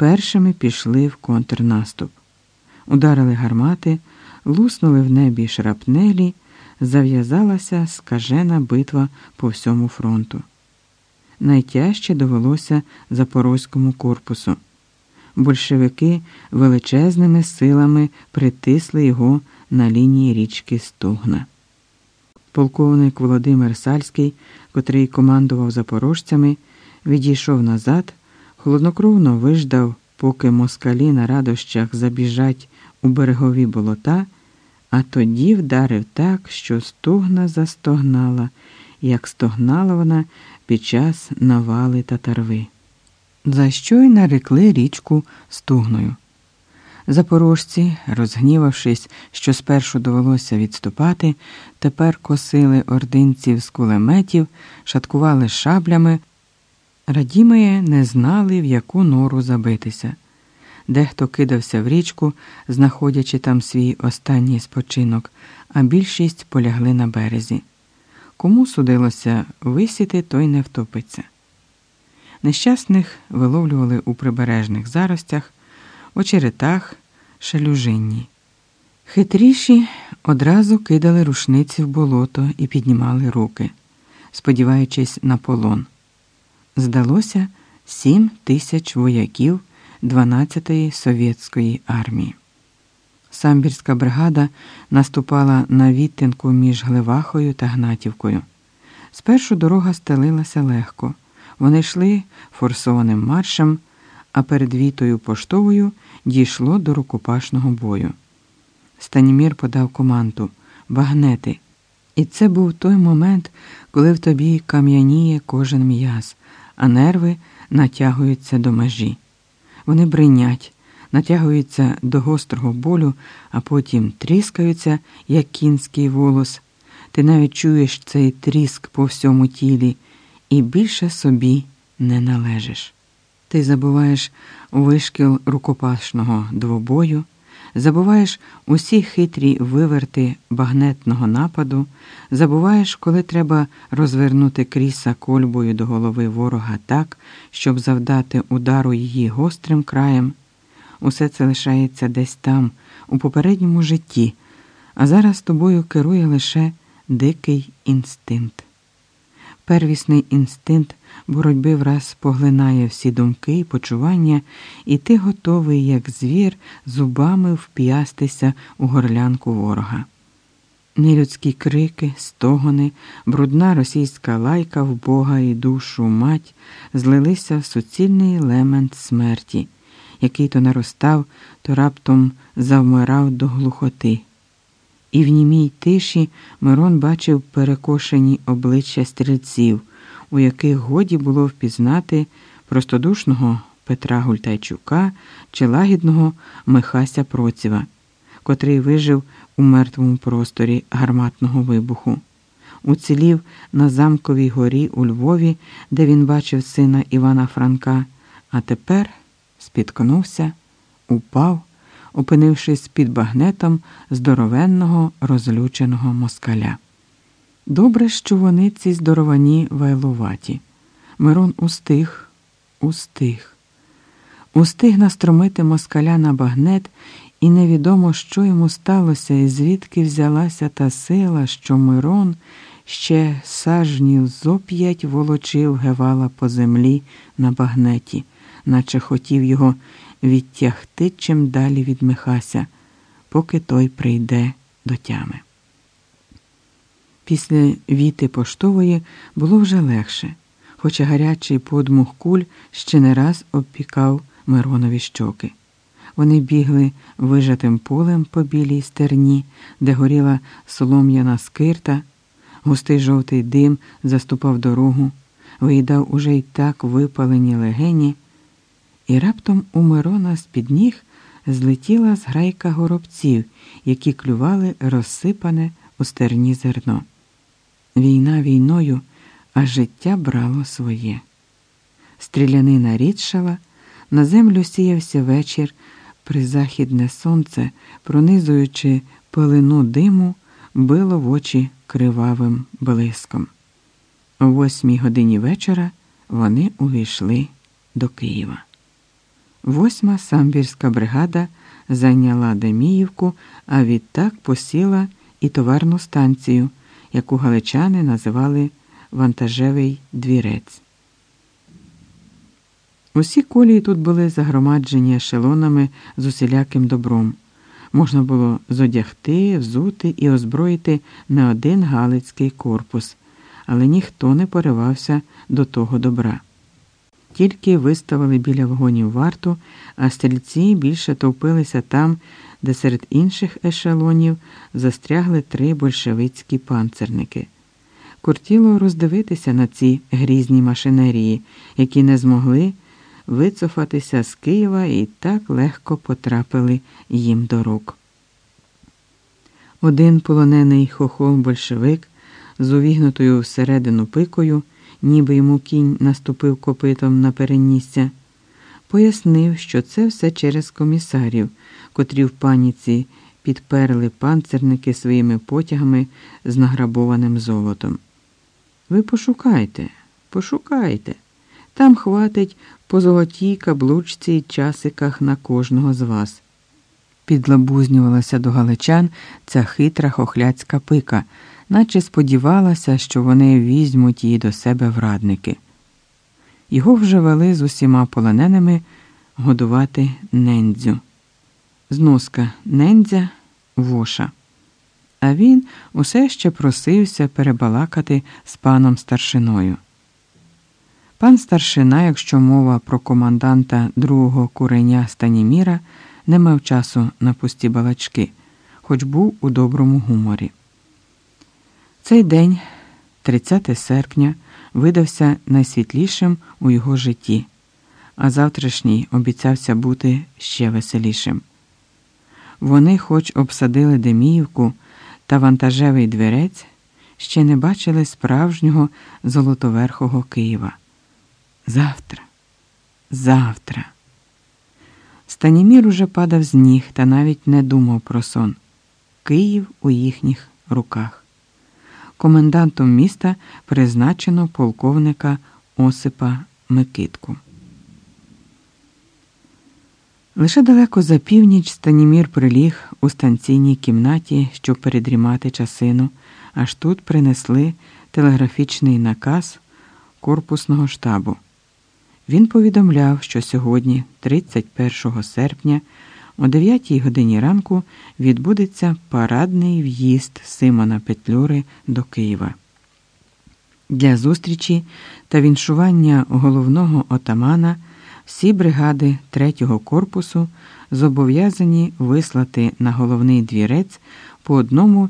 першими пішли в контрнаступ. Ударили гармати, луснули в небі шрапнелі, зав'язалася скажена битва по всьому фронту. Найтяжче довелося Запорозькому корпусу. Большевики величезними силами притисли його на лінії річки Стугна. Полковник Володимир Сальський, котрий командував запорожцями, відійшов назад, холоднокровно виждав, поки москалі на радощах забіжать у берегові болота, а тоді вдарив так, що стугна застогнала, як стогнала вона під час навали татарви. За що й нарекли річку стугною. Запорожці, розгнівавшись, що спершу довелося відступати, тепер косили ординців з кулеметів, шаткували шаблями. Радімеє не знали, в яку нору забитися. Дехто кидався в річку, знаходячи там свій останній спочинок, а більшість полягли на березі. Кому судилося висіти, той не втопиться. Нещасних виловлювали у прибережних заростях, очеретах, шалюжинні. Хитріші одразу кидали рушниці в болото і піднімали руки, сподіваючись на полон. Здалося сім тисяч вояків 12-ї совєтської армії. Самбірська бригада наступала на відтинку між Гливахою та Гнатівкою. Спершу дорога стелилася легко. Вони йшли форсованим маршем, а перед вітою поштовою дійшло до рукопашного бою. Станімір подав команду багнети. І це був той момент, коли в тобі кам'яніє кожен м'яз, а нерви натягуються до межі. Вони бринять, натягуються до гострого болю, а потім тріскаються, як кінський волос. Ти навіть чуєш цей тріск по всьому тілі і більше собі не належиш. Ти забуваєш вишкіл рукопашного двобою, забуваєш усі хитрі виверти багнетного нападу, забуваєш, коли треба розвернути кріса кольбою до голови ворога так, щоб завдати удару її гострим краєм. Усе це лишається десь там, у попередньому житті, а зараз тобою керує лише дикий інстинкт. Первісний інстинкт боротьби враз поглинає всі думки і почування, і ти готовий, як звір, зубами вп'ястися у горлянку ворога. Нелюдські крики, стогони, брудна російська лайка в Бога і душу мать злилися в суцільний лемент смерті, який то наростав, то раптом завмирав до глухоти. І в німій тиші Мирон бачив перекошені обличчя стрільців, у яких годі було впізнати простодушного Петра Гультайчука чи лагідного Михася Процєва, котрий вижив у мертвому просторі гарматного вибуху. Уцілів на замковій горі у Львові, де він бачив сина Івана Франка, а тепер спіткнувся, упав опинившись під багнетом здоровенного розлюченого москаля. Добре, що вони ці здоровані вайлуваті. Мирон устиг, устиг, устиг настромити москаля на багнет, і невідомо, що йому сталося, і звідки взялася та сила, що Мирон ще сажнів зоп'ять волочив гевала по землі на багнеті, наче хотів його відтягти чим далі від Михася, поки той прийде до тями. Після віти поштової було вже легше, хоча гарячий подмух куль ще не раз обпікав Миронові щоки. Вони бігли вижатим полем по білій стерні, де горіла солом'яна скирта, густий жовтий дим заступав дорогу, виїдав уже й так випалені легені. І раптом у Мирона з під ніг злетіла зграйка горобців, які клювали розсипане у стерні зерно. Війна війною, а життя брало своє. Стрілянина рідшала, на землю сіявся вечір, призахідне сонце, пронизуючи пилину диму, било в очі кривавим блиском. О восьмій годині вечора вони увійшли до Києва. Восьма самбірська бригада зайняла Деміївку, а відтак посіла і товарну станцію, яку галичани називали Вантажевий двірець. Усі колії тут були загромаджені ешелонами з усіляким добром. Можна було зодягти, взути і озброїти не один галицький корпус, але ніхто не поривався до того добра. Тільки виставили біля вагонів варту, а стрільці більше товпилися там, де серед інших ешелонів застрягли три большевицькі панцерники. Кортіло роздивитися на ці грізні машинерії, які не змогли вицофатися з Києва і так легко потрапили їм до рук. Один полонений хохол большевик з увігнутою всередину пикою, ніби йому кінь наступив копитом на перенісся, пояснив, що це все через комісарів, котрі в паніці підперли панцерники своїми потягами з награбованим золотом. Ви пошукайте, пошукайте. Там хватить по золотій каблучці й часиках на кожного з вас. Підлабузнювалася до галичан ця хитра хохляцька пика, наче сподівалася, що вони візьмуть її до себе в радники. Його вже вели з усіма полоненими годувати нендзю. Зноска нендзя воша. А він усе ще просився перебалакати з паном старшиною. Пан старшина, якщо мова про команданта другого куреня Станіміра, не мав часу на пусті балачки, хоч був у доброму гуморі. Цей день, 30 серпня, видався найсвітлішим у його житті, а завтрашній обіцявся бути ще веселішим. Вони, хоч обсадили Деміївку та вантажевий двірець, ще не бачили справжнього золотоверхого Києва. Завтра, завтра. Станімір уже падав з ніг та навіть не думав про сон. Київ у їхніх руках. Комендантом міста призначено полковника Осипа Микитку. Лише далеко за північ Станімір приліг у станційній кімнаті, щоб передрімати часину, аж тут принесли телеграфічний наказ корпусного штабу. Він повідомляв, що сьогодні, 31 серпня, о 9 годині ранку, відбудеться парадний в'їзд Симона Петлюри до Києва. Для зустрічі та віншування головного отамана всі бригади 3-го корпусу зобов'язані вислати на головний двірець по одному